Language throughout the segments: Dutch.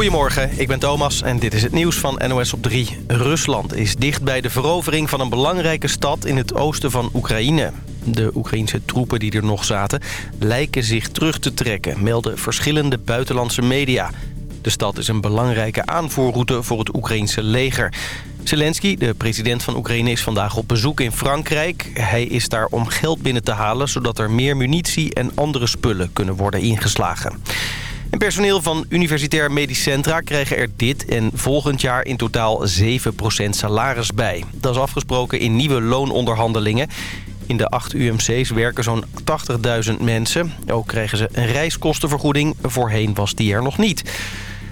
Goedemorgen, ik ben Thomas en dit is het nieuws van NOS op 3. Rusland is dicht bij de verovering van een belangrijke stad in het oosten van Oekraïne. De Oekraïnse troepen die er nog zaten lijken zich terug te trekken, melden verschillende buitenlandse media. De stad is een belangrijke aanvoerroute voor het Oekraïnse leger. Zelensky, de president van Oekraïne, is vandaag op bezoek in Frankrijk. Hij is daar om geld binnen te halen... zodat er meer munitie en andere spullen kunnen worden ingeslagen. En personeel van Universitair Medisch Centra krijgen er dit en volgend jaar in totaal 7% salaris bij. Dat is afgesproken in nieuwe loononderhandelingen. In de acht UMC's werken zo'n 80.000 mensen. Ook krijgen ze een reiskostenvergoeding. Voorheen was die er nog niet.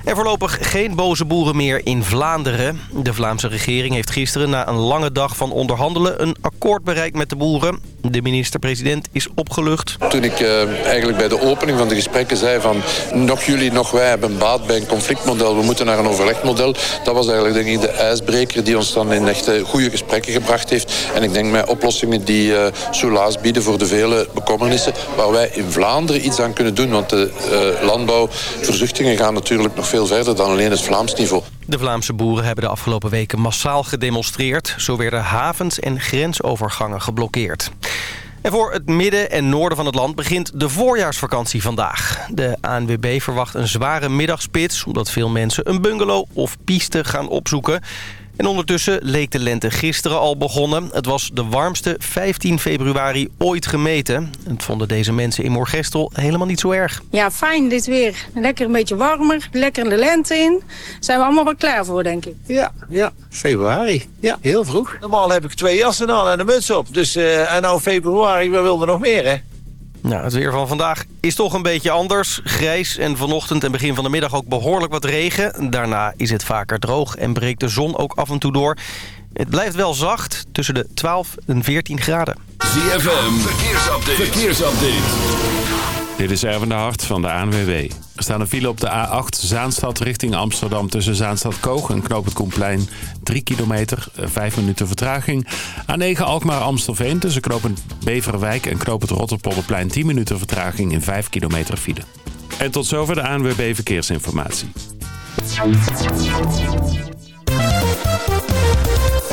Er voorlopig geen boze boeren meer in Vlaanderen. De Vlaamse regering heeft gisteren na een lange dag van onderhandelen... een akkoord bereikt met de boeren. De minister-president is opgelucht. Toen ik uh, eigenlijk bij de opening van de gesprekken zei van... nog jullie, nog wij hebben baat bij een conflictmodel. We moeten naar een overlegmodel. Dat was eigenlijk denk ik de ijsbreker die ons dan in echt goede gesprekken gebracht heeft. En ik denk met oplossingen die uh, bieden voor de vele bekommernissen... waar wij in Vlaanderen iets aan kunnen doen. Want de uh, landbouverzuchtingen gaan natuurlijk nog veel verder dan alleen het Vlaams niveau. De Vlaamse boeren hebben de afgelopen weken massaal gedemonstreerd. Zo werden havens en grensovergangen geblokkeerd. En voor het midden en noorden van het land begint de voorjaarsvakantie vandaag. De ANWB verwacht een zware middagspits... omdat veel mensen een bungalow of piste gaan opzoeken. En ondertussen leek de lente gisteren al begonnen. Het was de warmste 15 februari ooit gemeten. Het vonden deze mensen in Moorgestel helemaal niet zo erg. Ja, fijn dit weer. Lekker een beetje warmer, lekker de lente in. Zijn we allemaal wel klaar voor, denk ik. Ja, ja. februari. Ja, heel vroeg. Normaal heb ik twee jassen aan en een muts op. Dus, uh, en nou februari, we wilden nog meer, hè? Nou, het weer van vandaag is toch een beetje anders. Grijs en vanochtend en begin van de middag ook behoorlijk wat regen. Daarna is het vaker droog en breekt de zon ook af en toe door. Het blijft wel zacht, tussen de 12 en 14 graden. ZFM, verkeersupdate. verkeersupdate. Dit is Erwin de Hart van de ANWB. Er staan een file op de A8 Zaanstad richting Amsterdam... tussen Zaanstad-Koog en Knoop het Koenplein. 3 kilometer, 5 eh, minuten vertraging. A9 Alkmaar-Amstelveen tussen Knoop Beverwijk en Knoop het Rotterpolderplein... 10 minuten vertraging in 5 kilometer file. En tot zover de ANWB Verkeersinformatie.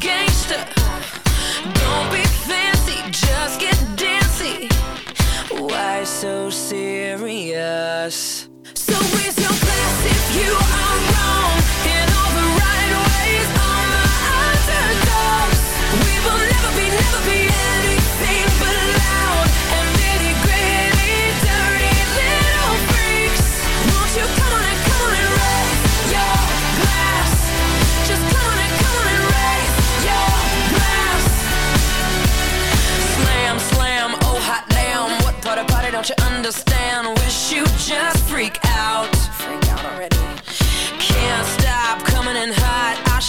Gangster. Don't be fancy, just get dancy. Why so serious? So where's your class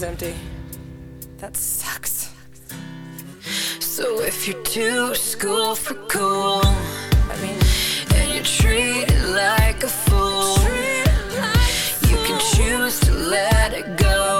is empty. That sucks. So if you're too school for cool, I mean, and you treat it like a fool, like you fool. can choose to let it go.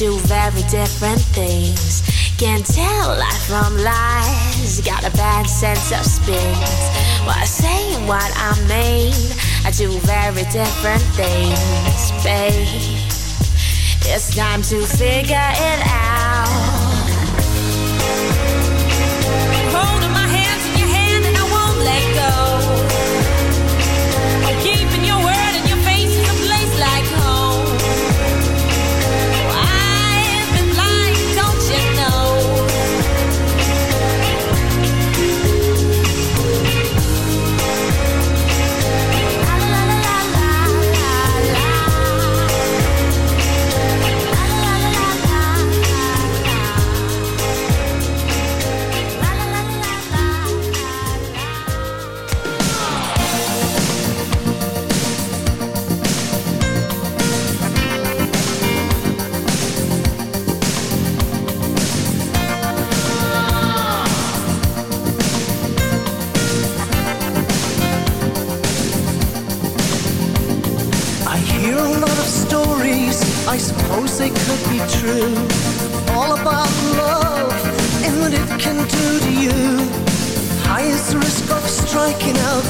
Do very different things. Can tell lies from lies, got a bad sense of spins. While I what I mean, I do very different things, babe. It's time to figure it out. it could be true. All about love and what it can do to you. Highest risk of striking out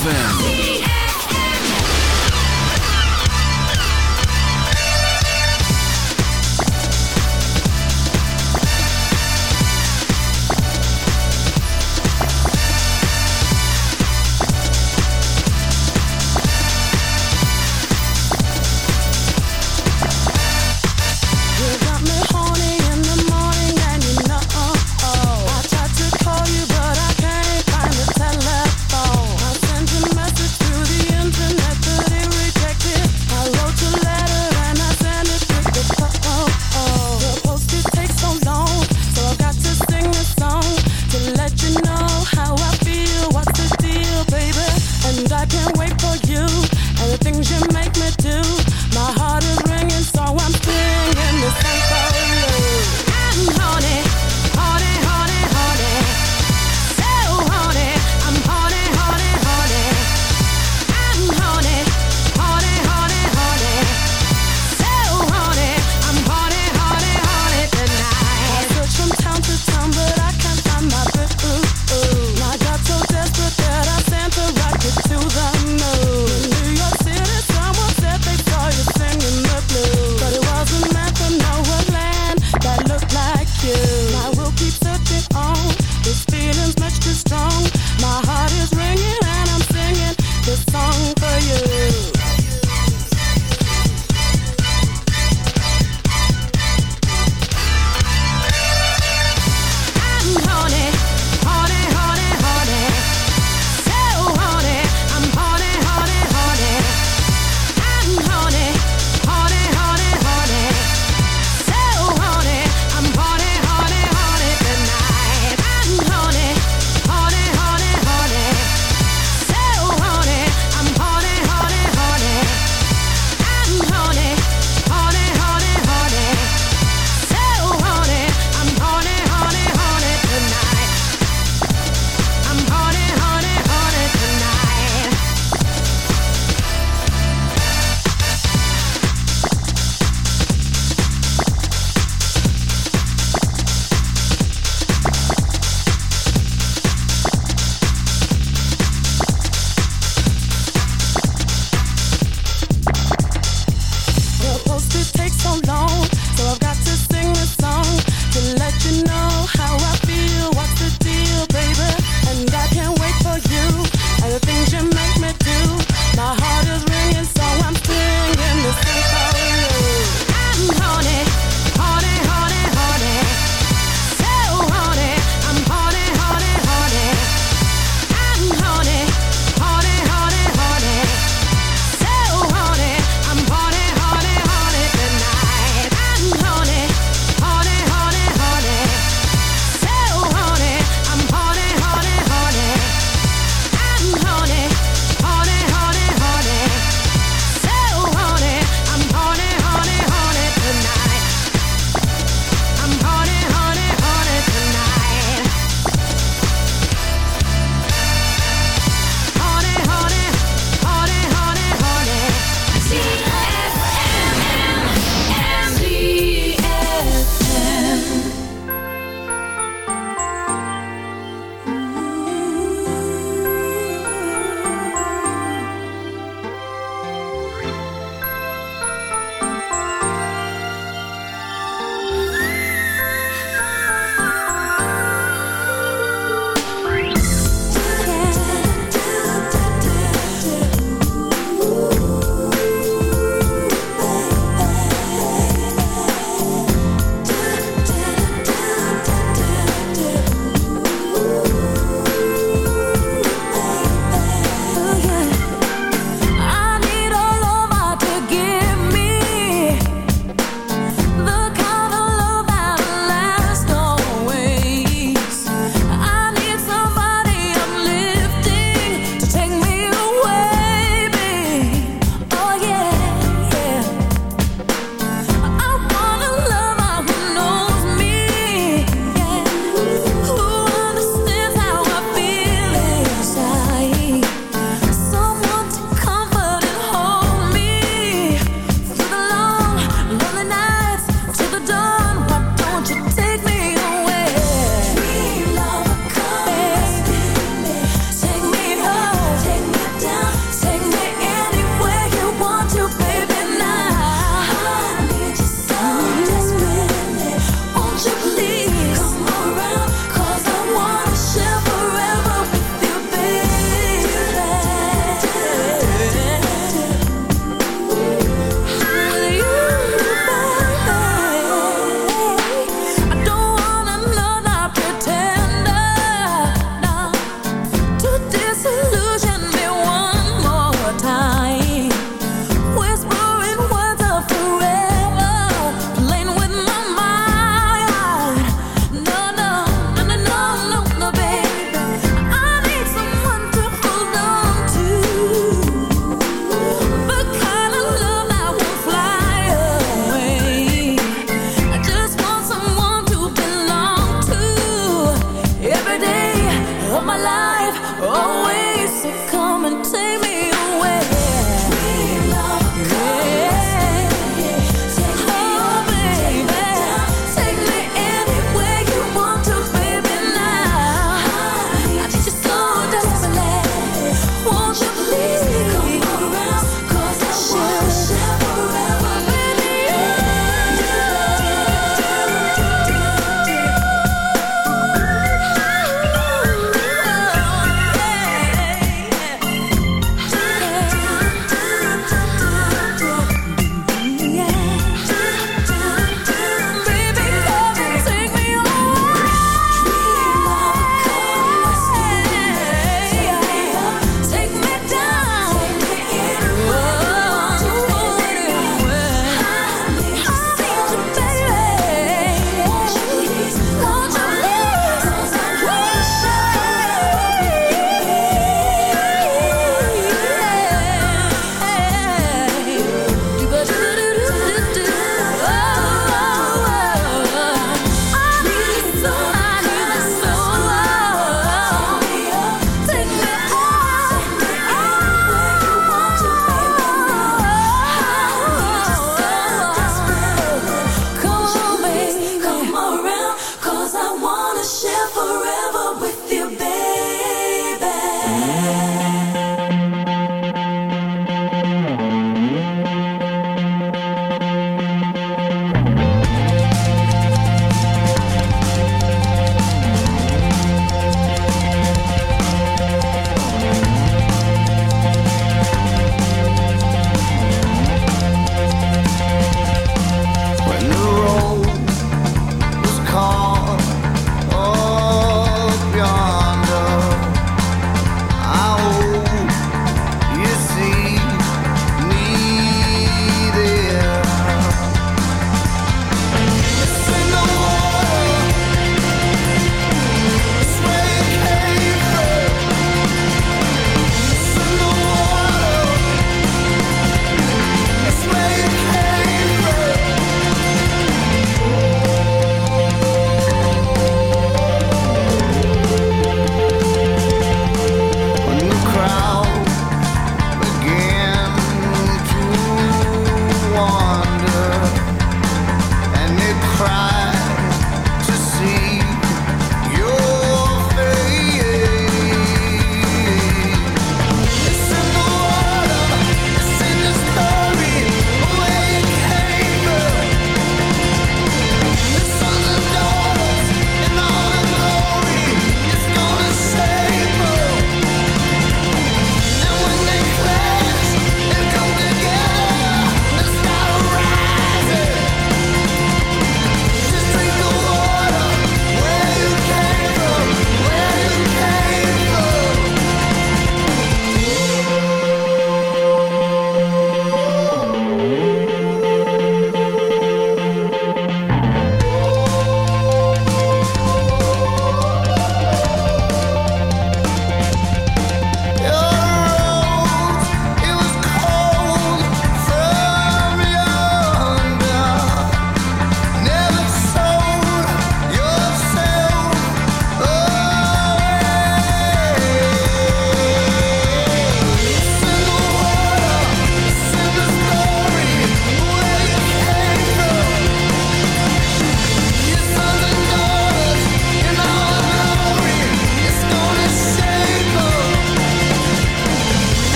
ZFM.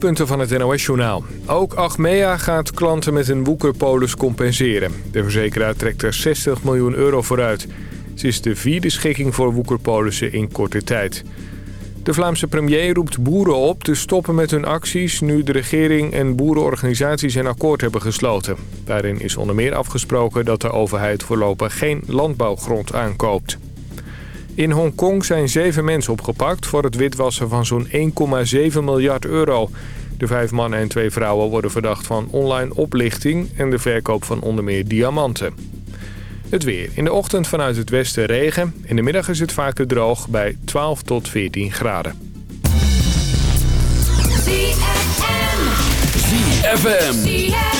Punten van het NOS-journaal. Ook Achmea gaat klanten met een woekerpolis compenseren. De verzekeraar trekt er 60 miljoen euro vooruit. Het is de vierde schikking voor woekerpolissen in korte tijd. De Vlaamse premier roept boeren op te stoppen met hun acties... nu de regering en boerenorganisaties een akkoord hebben gesloten. Daarin is onder meer afgesproken dat de overheid voorlopig geen landbouwgrond aankoopt. In Hongkong zijn zeven mensen opgepakt voor het witwassen van zo'n 1,7 miljard euro. De vijf mannen en twee vrouwen worden verdacht van online oplichting en de verkoop van onder meer diamanten. Het weer. In de ochtend vanuit het westen regen. In de middag is het vaker droog bij 12 tot 14 graden. ZFM.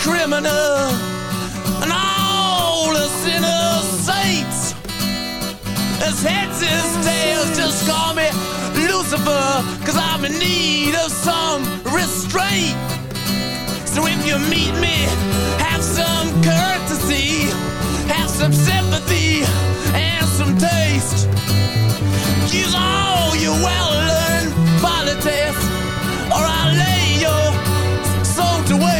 criminal and all the sinners saints. As heads as tails, just call me Lucifer, cause I'm in need of some restraint. So if you meet me, have some courtesy, have some sympathy, and some taste. Use all your well-learned politics, or I'll lay your soul to waste.